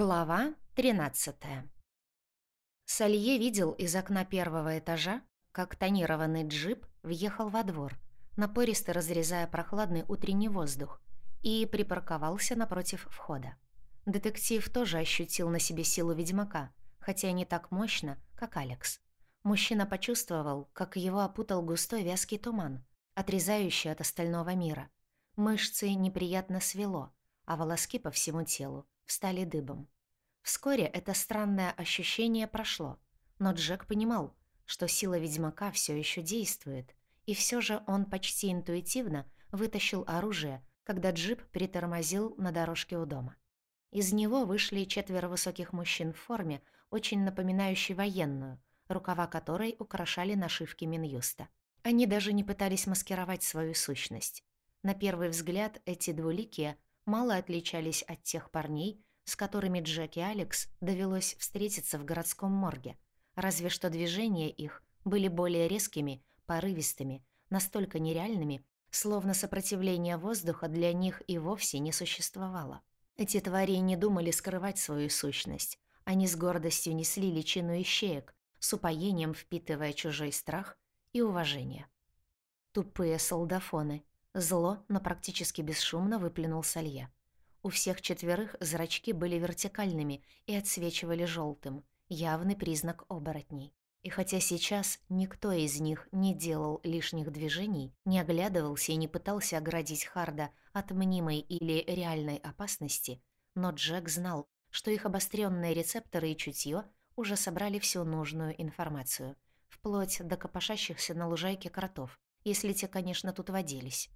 Глава 13 Салье видел из окна первого этажа, как тонированный джип въехал во двор, напористо разрезая прохладный утренний воздух, и припарковался напротив входа. Детектив тоже ощутил на себе силу ведьмака, хотя не так мощно, как Алекс. Мужчина почувствовал, как его опутал густой вязкий туман, отрезающий от остального мира. Мышцы неприятно свело, а волоски по всему телу встали дыбом. Вскоре это странное ощущение прошло, но Джек понимал, что сила ведьмака все еще действует, и все же он почти интуитивно вытащил оружие, когда джип притормозил на дорожке у дома. Из него вышли четверо высоких мужчин в форме, очень напоминающей военную, рукава которой украшали нашивки Минюста. Они даже не пытались маскировать свою сущность. На первый взгляд эти двуликие мало отличались от тех парней, с которыми Джек и Алекс довелось встретиться в городском морге, разве что движения их были более резкими, порывистыми, настолько нереальными, словно сопротивление воздуха для них и вовсе не существовало. Эти твари не думали скрывать свою сущность. Они с гордостью несли личину ищеек, с упоением впитывая чужой страх и уважение. Тупые солдафоны. Зло, но практически бесшумно выплюнул Салье. У всех четверых зрачки были вертикальными и отсвечивали желтым, явный признак оборотней. И хотя сейчас никто из них не делал лишних движений, не оглядывался и не пытался оградить Харда от мнимой или реальной опасности, но Джек знал, что их обостренные рецепторы и чутье уже собрали всю нужную информацию, вплоть до копошащихся на лужайке кротов, если те, конечно, тут водились.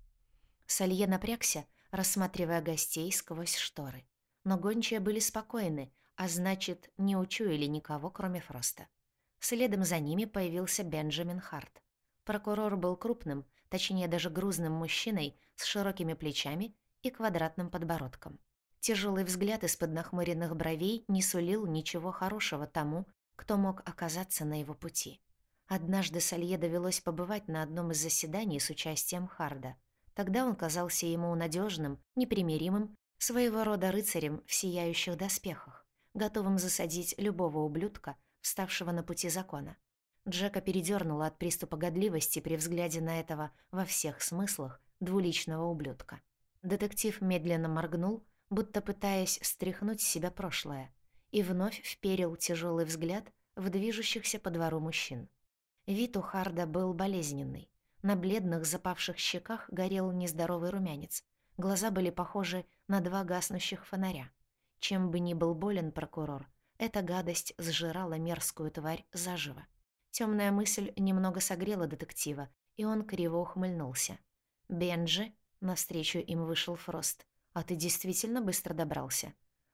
Салье напрягся, рассматривая гостей сквозь шторы. Но гончие были спокойны, а значит, не учуяли никого, кроме Фроста. Следом за ними появился Бенджамин Харт. Прокурор был крупным, точнее даже грузным мужчиной с широкими плечами и квадратным подбородком. Тяжелый взгляд из-под нахмуренных бровей не сулил ничего хорошего тому, кто мог оказаться на его пути. Однажды Салье довелось побывать на одном из заседаний с участием Харда — Тогда он казался ему надежным, непримиримым, своего рода рыцарем в сияющих доспехах, готовым засадить любого ублюдка, вставшего на пути закона. Джека передёрнуло от приступа годливости при взгляде на этого во всех смыслах двуличного ублюдка. Детектив медленно моргнул, будто пытаясь стряхнуть с себя прошлое, и вновь вперил тяжелый взгляд в движущихся по двору мужчин. Вид у Харда был болезненный. На бледных запавших щеках горел нездоровый румянец. Глаза были похожи на два гаснущих фонаря. Чем бы ни был болен прокурор, эта гадость сжирала мерзкую тварь заживо. Темная мысль немного согрела детектива, и он криво ухмыльнулся. «Бенджи?» — навстречу им вышел Фрост. «А ты действительно быстро добрался?»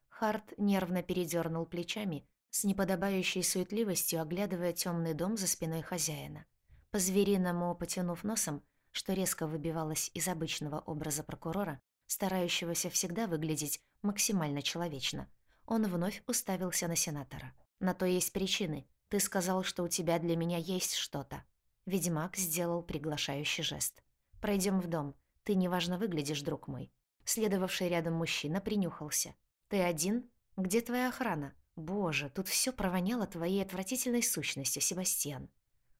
Харт нервно передернул плечами, с неподобающей суетливостью оглядывая темный дом за спиной хозяина. По-звериному потянув носом, что резко выбивалось из обычного образа прокурора, старающегося всегда выглядеть максимально человечно, он вновь уставился на сенатора. «На то есть причины. Ты сказал, что у тебя для меня есть что-то». Ведьмак сделал приглашающий жест. Пройдем в дом. Ты неважно выглядишь, друг мой». Следовавший рядом мужчина принюхался. «Ты один? Где твоя охрана? Боже, тут все провоняло твоей отвратительной сущностью, Себастьян».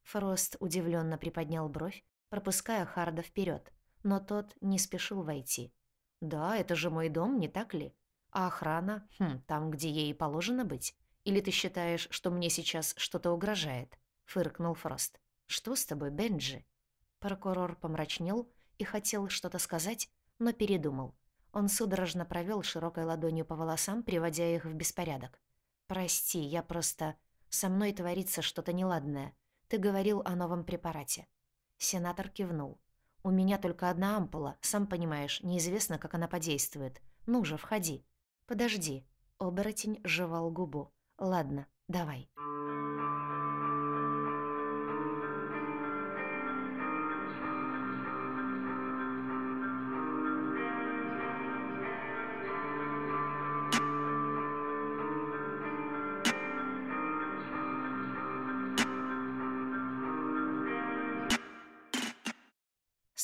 Фрост удивленно приподнял бровь, пропуская Харда вперед, но тот не спешил войти. «Да, это же мой дом, не так ли? А охрана? Хм, там, где ей положено быть? Или ты считаешь, что мне сейчас что-то угрожает?» — фыркнул Фрост. «Что с тобой, Бенджи?» Прокурор помрачнел и хотел что-то сказать, но передумал. Он судорожно провел широкой ладонью по волосам, приводя их в беспорядок. «Прости, я просто... Со мной творится что-то неладное. Ты говорил о новом препарате». Сенатор кивнул. «У меня только одна ампула, сам понимаешь, неизвестно, как она подействует. Ну же, входи». «Подожди». Оборотень жевал губу. «Ладно, давай».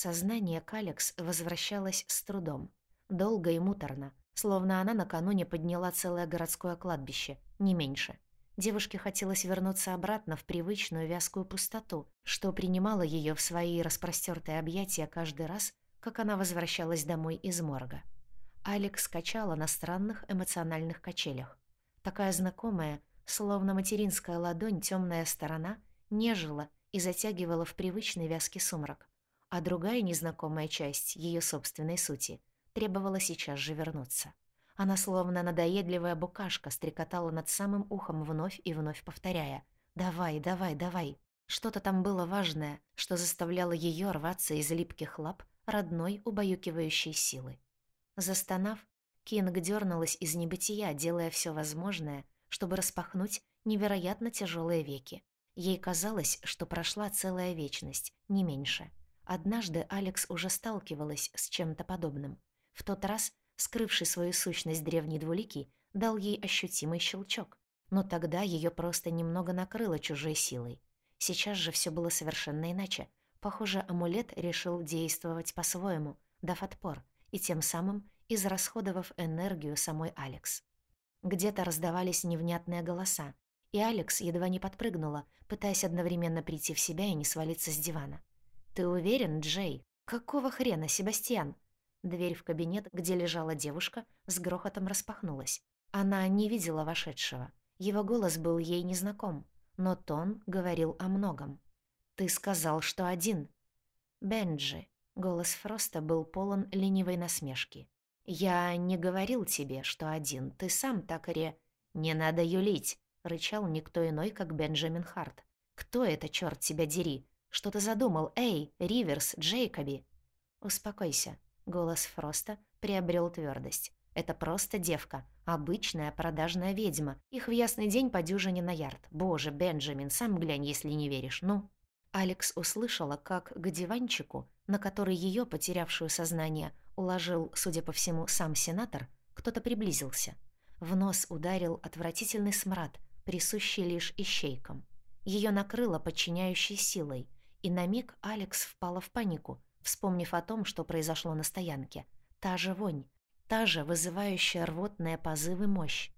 Сознание Калекс возвращалось с трудом. Долго и муторно, словно она накануне подняла целое городское кладбище, не меньше. Девушке хотелось вернуться обратно в привычную вязкую пустоту, что принимала ее в свои распростертые объятия каждый раз, как она возвращалась домой из морга. Алекс качала на странных эмоциональных качелях. Такая знакомая, словно материнская ладонь, темная сторона, нежила и затягивала в привычный вязкий сумрак, а другая незнакомая часть ее собственной сути требовала сейчас же вернуться. Она словно надоедливая букашка стрекотала над самым ухом вновь и вновь повторяя «Давай, давай, давай». Что-то там было важное, что заставляло ее рваться из липких лап родной убаюкивающей силы. Застонав, Кинг дернулась из небытия, делая все возможное, чтобы распахнуть невероятно тяжелые веки. Ей казалось, что прошла целая вечность, не меньше. Однажды Алекс уже сталкивалась с чем-то подобным. В тот раз скрывший свою сущность древний двуликий, дал ей ощутимый щелчок. Но тогда ее просто немного накрыло чужой силой. Сейчас же все было совершенно иначе. Похоже, амулет решил действовать по-своему, дав отпор, и тем самым израсходовав энергию самой Алекс. Где-то раздавались невнятные голоса, и Алекс едва не подпрыгнула, пытаясь одновременно прийти в себя и не свалиться с дивана. «Ты уверен, Джей? Какого хрена, Себастьян?» Дверь в кабинет, где лежала девушка, с грохотом распахнулась. Она не видела вошедшего. Его голос был ей незнаком, но тон говорил о многом. «Ты сказал, что один». «Бенджи», — голос Фроста был полон ленивой насмешки. «Я не говорил тебе, что один, ты сам так ре...» «Не надо юлить», — рычал никто иной, как Бенджамин Харт. «Кто это, черт тебя дери? Что ты задумал? Эй, Риверс, Джейкоби!» «Успокойся», Голос Фроста приобрел твердость. Это просто девка, обычная продажная ведьма. Их в ясный день по дюжине на ярд. Боже, Бенджамин, сам глянь, если не веришь, ну. Алекс услышала, как к диванчику, на который ее, потерявшую сознание, уложил, судя по всему, сам сенатор, кто-то приблизился. В нос ударил отвратительный смрад, присущий лишь ищейкам. Ее накрыло подчиняющей силой, и на миг Алекс впала в панику, вспомнив о том, что произошло на стоянке. Та же вонь, та же вызывающая рвотные позывы мощь.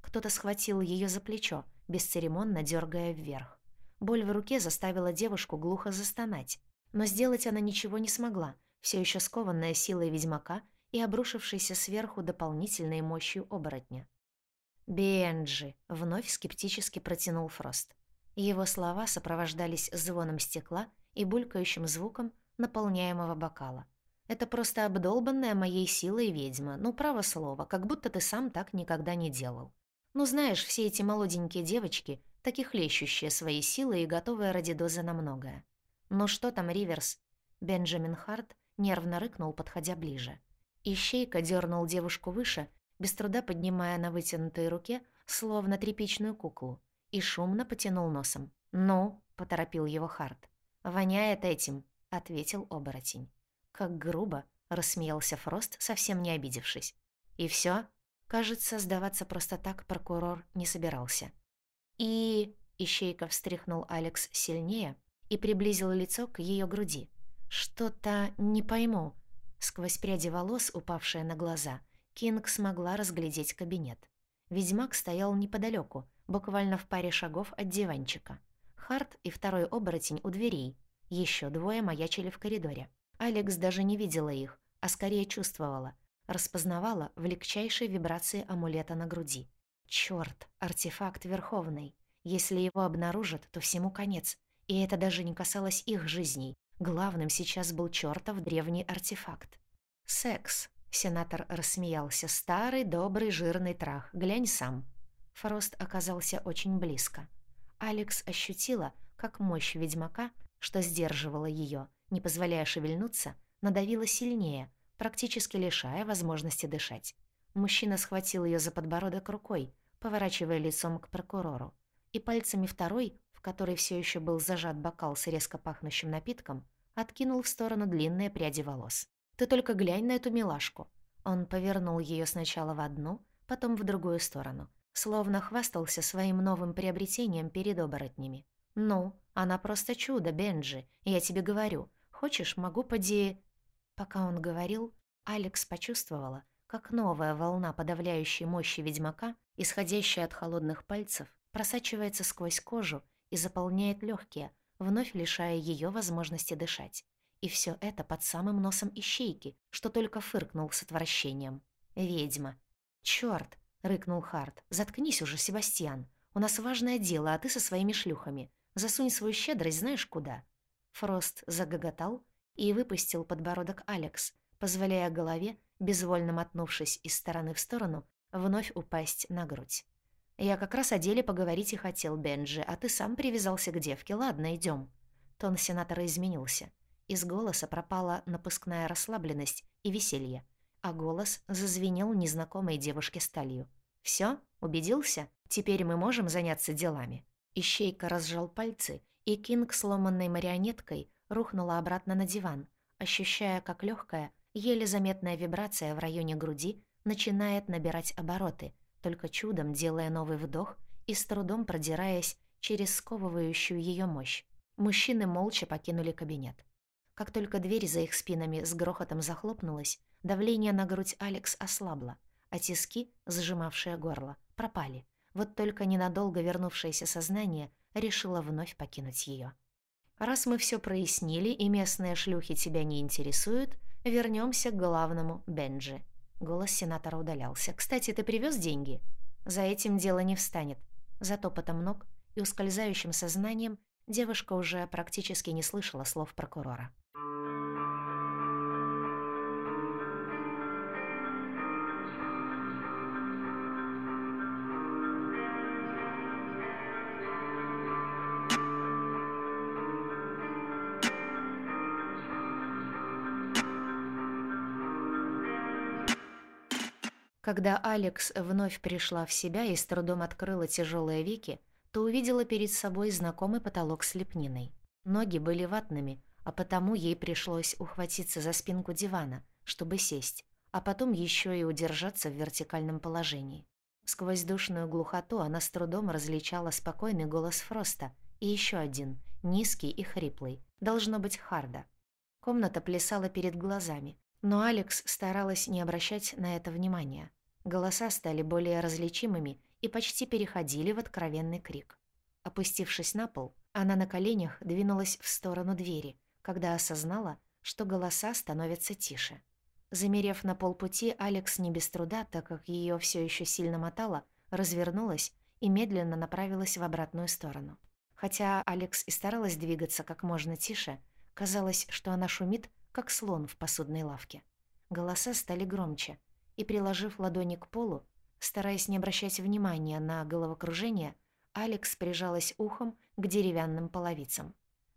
Кто-то схватил ее за плечо, бесцеремонно дергая вверх. Боль в руке заставила девушку глухо застонать, но сделать она ничего не смогла, все еще скованная силой ведьмака и обрушившейся сверху дополнительной мощью оборотня. «Бенджи!» — вновь скептически протянул Фрост. Его слова сопровождались звоном стекла и булькающим звуком, наполняемого бокала. Это просто обдолбанная моей силой ведьма, ну, право слово, как будто ты сам так никогда не делал. Ну, знаешь, все эти молоденькие девочки, таких лещущие свои силы и готовые ради дозы на многое. Ну что там, Риверс? Бенджамин Харт нервно рыкнул, подходя ближе. Ищейка дернул девушку выше, без труда поднимая на вытянутой руке, словно тряпичную куклу, и шумно потянул носом. «Ну», — поторопил его Харт, — «воняет этим, — ответил оборотень. «Как грубо!» — рассмеялся Фрост, совсем не обидевшись. «И все? Кажется, сдаваться просто так прокурор не собирался. «И...» — Ищейка встряхнул Алекс сильнее и приблизил лицо к ее груди. «Что-то не пойму». Сквозь пряди волос, упавшие на глаза, Кинг смогла разглядеть кабинет. Ведьмак стоял неподалеку, буквально в паре шагов от диванчика. Харт и второй оборотень у дверей, еще двое маячили в коридоре. Алекс даже не видела их, а скорее чувствовала. Распознавала в легчайшей вибрации амулета на груди. Чёрт, артефакт Верховный. Если его обнаружат, то всему конец. И это даже не касалось их жизней. Главным сейчас был чёртов древний артефакт. «Секс», — сенатор рассмеялся, — «старый, добрый, жирный трах. Глянь сам». Фрост оказался очень близко. Алекс ощутила, как мощь ведьмака — что сдерживало ее, не позволяя шевельнуться, надавило сильнее, практически лишая возможности дышать. Мужчина схватил ее за подбородок рукой, поворачивая лицом к прокурору, и пальцами второй, в которой все еще был зажат бокал с резко пахнущим напитком, откинул в сторону длинные пряди волос. «Ты только глянь на эту милашку!» Он повернул ее сначала в одну, потом в другую сторону, словно хвастался своим новым приобретением перед оборотнями. «Ну, она просто чудо, Бенджи, я тебе говорю. Хочешь, могу поди...» Пока он говорил, Алекс почувствовала, как новая волна подавляющей мощи ведьмака, исходящая от холодных пальцев, просачивается сквозь кожу и заполняет легкие, вновь лишая ее возможности дышать. И все это под самым носом ищейки, что только фыркнул с отвращением. «Ведьма!» «Чёрт!» — рыкнул Харт. «Заткнись уже, Себастьян. У нас важное дело, а ты со своими шлюхами. Засунь свою щедрость знаешь куда». Фрост загоготал и выпустил подбородок Алекс, позволяя голове, безвольно мотнувшись из стороны в сторону, вновь упасть на грудь. «Я как раз о деле поговорить и хотел, Бенджи, а ты сам привязался к девке. Ладно, идем. Тон сенатора изменился. Из голоса пропала напускная расслабленность и веселье, а голос зазвенел незнакомой девушке сталью. «Всё? Убедился? Теперь мы можем заняться делами». Ищейка разжал пальцы, и Кинг сломанной марионеткой рухнула обратно на диван, ощущая, как легкая, еле заметная вибрация в районе груди начинает набирать обороты, только чудом делая новый вдох и с трудом продираясь через сковывающую ее мощь. Мужчины молча покинули кабинет. Как только дверь за их спинами с грохотом захлопнулась, давление на грудь Алекс ослабло, а тиски, сжимавшие горло, пропали. Вот только ненадолго вернувшееся сознание решило вновь покинуть ее. Раз мы все прояснили и местные шлюхи тебя не интересуют, вернемся к главному, Бенджи. Голос сенатора удалялся. «Кстати, ты привез деньги?» «За этим дело не встанет». За топотом ног и ускользающим сознанием девушка уже практически не слышала слов прокурора. Когда Алекс вновь пришла в себя и с трудом открыла тяжелые веки, то увидела перед собой знакомый потолок с лепниной. Ноги были ватными, а потому ей пришлось ухватиться за спинку дивана, чтобы сесть, а потом еще и удержаться в вертикальном положении. Сквозь душную глухоту она с трудом различала спокойный голос Фроста и еще один, низкий и хриплый, должно быть Харда. Комната плясала перед глазами, но Алекс старалась не обращать на это внимания. Голоса стали более различимыми и почти переходили в откровенный крик. Опустившись на пол, она на коленях двинулась в сторону двери, когда осознала, что голоса становятся тише. Замерев на полпути, Алекс не без труда, так как ее все еще сильно мотало, развернулась и медленно направилась в обратную сторону. Хотя Алекс и старалась двигаться как можно тише, казалось, что она шумит, как слон в посудной лавке. Голоса стали громче, и, приложив ладони к полу, стараясь не обращать внимания на головокружение, Алекс прижалась ухом к деревянным половицам.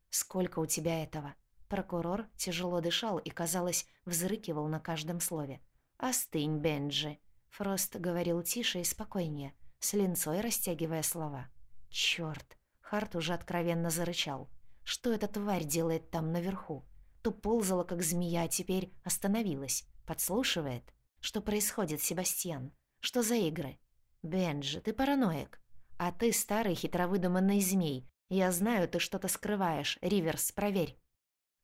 «Сколько у тебя этого?» Прокурор тяжело дышал и, казалось, взрыкивал на каждом слове. «Остынь, Бенджи!» Фрост говорил тише и спокойнее, с линцой растягивая слова. «Чёрт!» Харт уже откровенно зарычал. «Что эта тварь делает там наверху? То ползала, как змея, а теперь остановилась. Подслушивает?» Что происходит, Себастьян? Что за игры? Бенджи, ты параноик. А ты старый хитровыдуманный змей. Я знаю, ты что-то скрываешь. Риверс, проверь.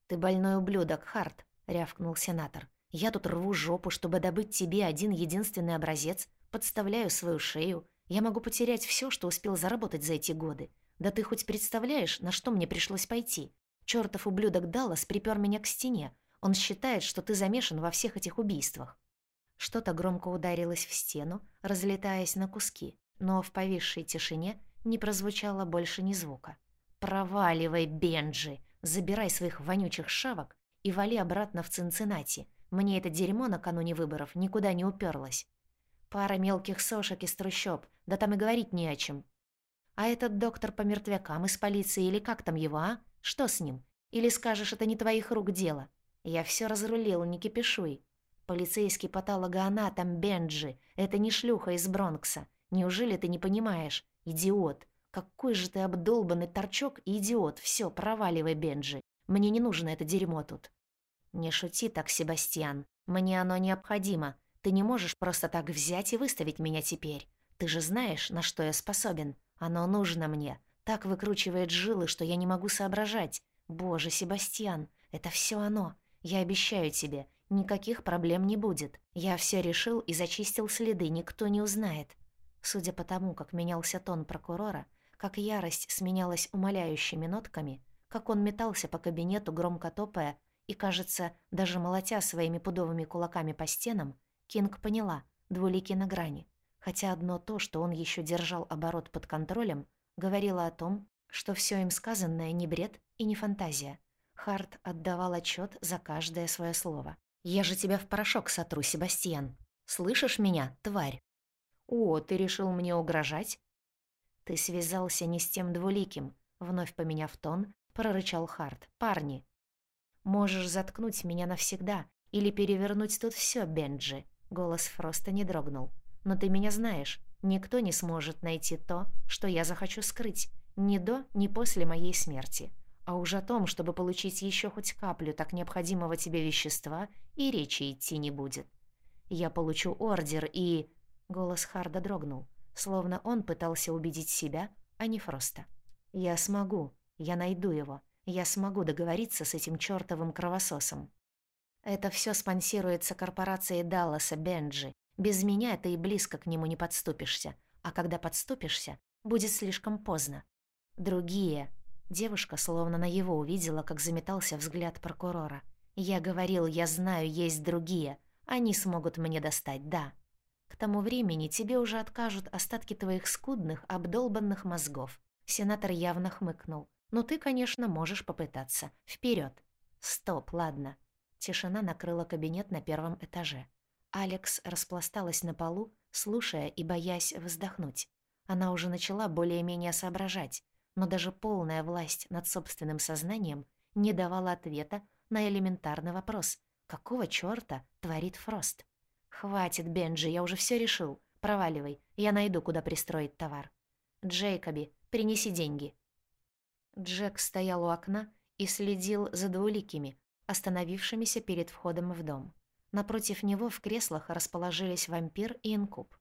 Ты больной ублюдок, Харт, рявкнул сенатор. Я тут рву жопу, чтобы добыть тебе один единственный образец, подставляю свою шею. Я могу потерять все, что успел заработать за эти годы. Да ты хоть представляешь, на что мне пришлось пойти? Чёртов ублюдок Даллас припер меня к стене. Он считает, что ты замешан во всех этих убийствах. Что-то громко ударилось в стену, разлетаясь на куски, но в повисшей тишине не прозвучало больше ни звука. «Проваливай, Бенджи! Забирай своих вонючих шавок и вали обратно в Цинциннати. Мне это дерьмо накануне выборов никуда не уперлось. Пара мелких сошек из трущоб, да там и говорить не о чем. А этот доктор по мертвякам из полиции или как там его, а? Что с ним? Или скажешь, это не твоих рук дело? Я все разрулил, не кипишуй. Полицейский патологоанатом Бенджи. Это не шлюха из Бронкса. Неужели ты не понимаешь? Идиот. Какой же ты обдолбанный торчок и идиот. Все, проваливай, Бенджи. Мне не нужно это дерьмо тут. Не шути так, Себастьян. Мне оно необходимо. Ты не можешь просто так взять и выставить меня теперь. Ты же знаешь, на что я способен. Оно нужно мне. Так выкручивает жилы, что я не могу соображать. Боже, Себастьян, это все оно. Я обещаю тебе, Никаких проблем не будет. Я все решил и зачистил следы, никто не узнает. Судя по тому, как менялся тон прокурора, как ярость сменялась умоляющими нотками, как он метался по кабинету, громко топая и, кажется, даже молотя своими пудовыми кулаками по стенам, Кинг поняла, двулики на грани. Хотя одно то, что он еще держал оборот под контролем, говорило о том, что все им сказанное не бред и не фантазия. Харт отдавал отчет за каждое свое слово. «Я же тебя в порошок сотру, Себастьян. Слышишь меня, тварь?» «О, ты решил мне угрожать?» «Ты связался не с тем двуликим», — вновь поменяв тон, прорычал Харт. «Парни, можешь заткнуть меня навсегда или перевернуть тут все, Бенджи». Голос Фроста не дрогнул. «Но ты меня знаешь. Никто не сможет найти то, что я захочу скрыть, ни до, ни после моей смерти. А уж о том, чтобы получить еще хоть каплю так необходимого тебе вещества, и речи идти не будет. Я получу ордер и...» Голос Харда дрогнул, словно он пытался убедить себя, а не Фроста. «Я смогу. Я найду его. Я смогу договориться с этим чёртовым кровососом. Это все спонсируется корпорацией Далласа Бенджи. Без меня ты и близко к нему не подступишься. А когда подступишься, будет слишком поздно. Другие... Девушка словно на его увидела, как заметался взгляд прокурора. «Я говорил, я знаю, есть другие. Они смогут мне достать, да. К тому времени тебе уже откажут остатки твоих скудных, обдолбанных мозгов. Сенатор явно хмыкнул. «Ну ты, конечно, можешь попытаться. Вперед. «Стоп, ладно». Тишина накрыла кабинет на первом этаже. Алекс распласталась на полу, слушая и боясь вздохнуть. Она уже начала более-менее соображать, но даже полная власть над собственным сознанием не давала ответа на элементарный вопрос «Какого чёрта творит Фрост?» «Хватит, Бенджи, я уже все решил. Проваливай, я найду, куда пристроить товар. Джейкоби, принеси деньги». Джек стоял у окна и следил за двуликими, остановившимися перед входом в дом. Напротив него в креслах расположились вампир и инкуб.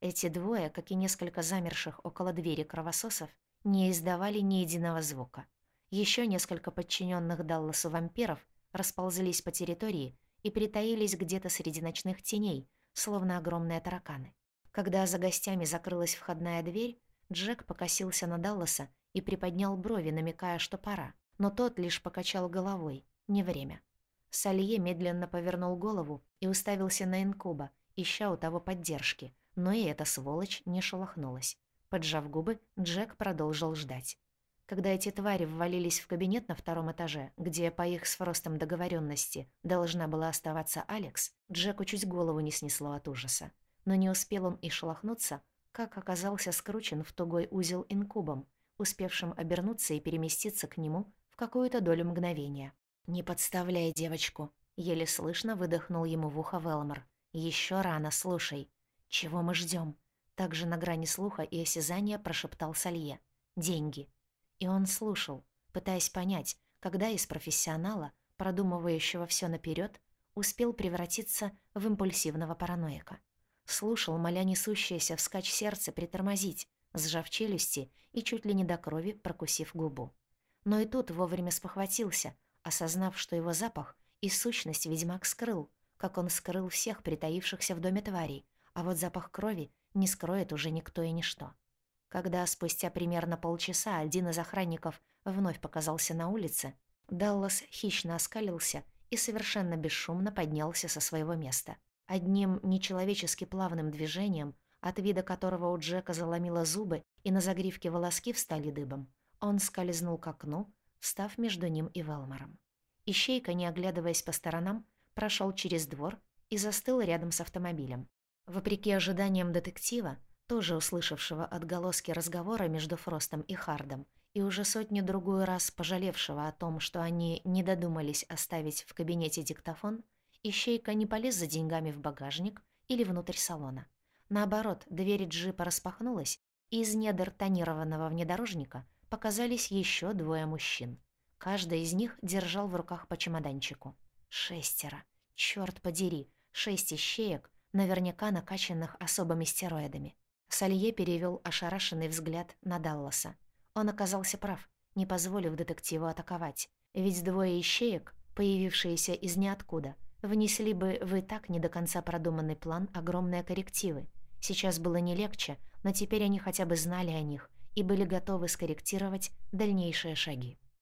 Эти двое, как и несколько замерших около двери кровососов, не издавали ни единого звука. Еще несколько подчиненных Далласу вампиров расползлись по территории и притаились где-то среди ночных теней, словно огромные тараканы. Когда за гостями закрылась входная дверь, Джек покосился на Далласа и приподнял брови, намекая, что пора. Но тот лишь покачал головой. Не время. Салье медленно повернул голову и уставился на инкуба, ища у того поддержки, но и эта сволочь не шелохнулась. Поджав губы, Джек продолжил ждать. Когда эти твари ввалились в кабинет на втором этаже, где, по их с Фростом договоренности, должна была оставаться Алекс, Джеку чуть голову не снесло от ужаса. Но не успел он и шелохнуться, как оказался скручен в тугой узел инкубом, успевшим обернуться и переместиться к нему в какую-то долю мгновения. «Не подставляй девочку», — еле слышно выдохнул ему в ухо Велмор. «Еще рано, слушай. Чего мы ждем? Также на грани слуха и осязания прошептал Салье. «Деньги». И он слушал, пытаясь понять, когда из профессионала, продумывающего все наперед, успел превратиться в импульсивного параноика. Слушал, моля несущееся вскачь сердце притормозить, сжав челюсти и чуть ли не до крови прокусив губу. Но и тут вовремя спохватился, осознав, что его запах и сущность ведьмак скрыл, как он скрыл всех притаившихся в доме тварей, а вот запах крови не скроет уже никто и ничто. Когда спустя примерно полчаса один из охранников вновь показался на улице, Даллас хищно оскалился и совершенно бесшумно поднялся со своего места. Одним нечеловечески плавным движением, от вида которого у Джека заломило зубы и на загривке волоски встали дыбом, он скользнул к окну, встав между ним и Велмором. Ищейка, не оглядываясь по сторонам, прошел через двор и застыл рядом с автомобилем. Вопреки ожиданиям детектива, тоже услышавшего отголоски разговора между Фростом и Хардом, и уже сотню-другую раз пожалевшего о том, что они не додумались оставить в кабинете диктофон, ищейка не полез за деньгами в багажник или внутрь салона. Наоборот, дверь джипа распахнулась, и из недр тонированного внедорожника показались еще двое мужчин. Каждый из них держал в руках по чемоданчику. Шестеро. Черт подери, шесть ищеек, наверняка накачанных особыми стероидами. Салье перевел ошарашенный взгляд на Далласа. Он оказался прав, не позволив детективу атаковать. Ведь двое ищеек, появившиеся из ниоткуда, внесли бы в и так не до конца продуманный план огромные коррективы. Сейчас было не легче, но теперь они хотя бы знали о них и были готовы скорректировать дальнейшие шаги.